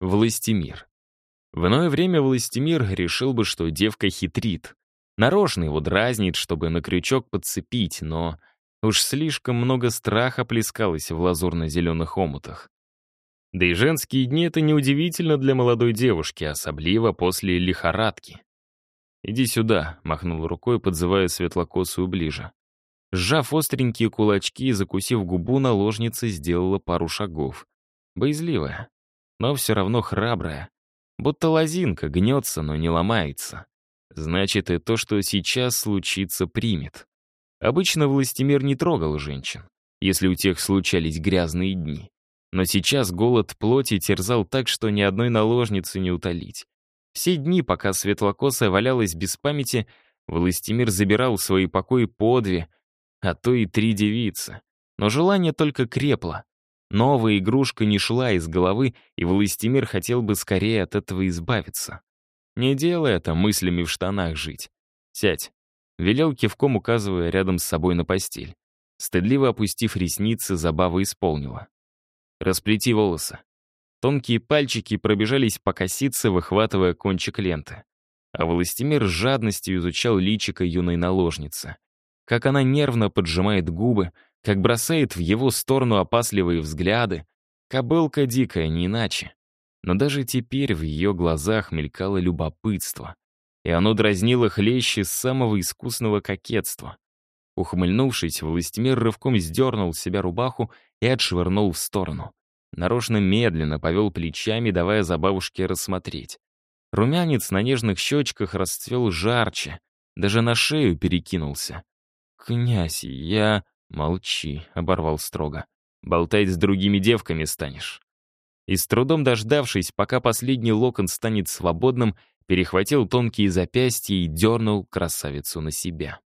Властимир. В иное время Властимир решил бы, что девка хитрит. Нарочно его дразнит, чтобы на крючок подцепить, но уж слишком много страха плескалось в лазурно-зеленых омутах. Да и женские дни — это неудивительно для молодой девушки, особливо после лихорадки. «Иди сюда», — махнул рукой, подзывая светлокосую ближе. Сжав остренькие кулачки и закусив губу, наложница сделала пару шагов. Боязливая, но все равно храбрая. Будто лозинка гнется, но не ломается. Значит, и то, что сейчас случится, примет. Обычно Властимир не трогал женщин, если у тех случались грязные дни. Но сейчас голод плоти терзал так, что ни одной наложницы не утолить. Все дни, пока светлокосая валялась без памяти, Властимир забирал в свои покои по две, а то и три девицы. Но желание только крепло. Новая игрушка не шла из головы, и Властимир хотел бы скорее от этого избавиться. Не делай это мыслями в штанах жить. Сядь. Велел кивком, указывая рядом с собой на постель. Стыдливо опустив ресницы, забава исполнила. Расплети волосы. Тонкие пальчики пробежались по косице, выхватывая кончик ленты. А Властимир с жадностью изучал личико юной наложницы. Как она нервно поджимает губы, как бросает в его сторону опасливые взгляды. Кобылка дикая, не иначе. Но даже теперь в ее глазах мелькало любопытство. И оно дразнило хлеще с самого искусного кокетства. Ухмыльнувшись, Властимир рывком сдернул с себя рубаху и отшвырнул в сторону. Нарочно медленно повел плечами, давая забавушке рассмотреть. Румянец на нежных щечках расцвел жарче, даже на шею перекинулся. «Князь, я...» «Молчи», — оборвал строго. «Болтать с другими девками станешь». И с трудом дождавшись, пока последний локон станет свободным, перехватил тонкие запястья и дернул красавицу на себя.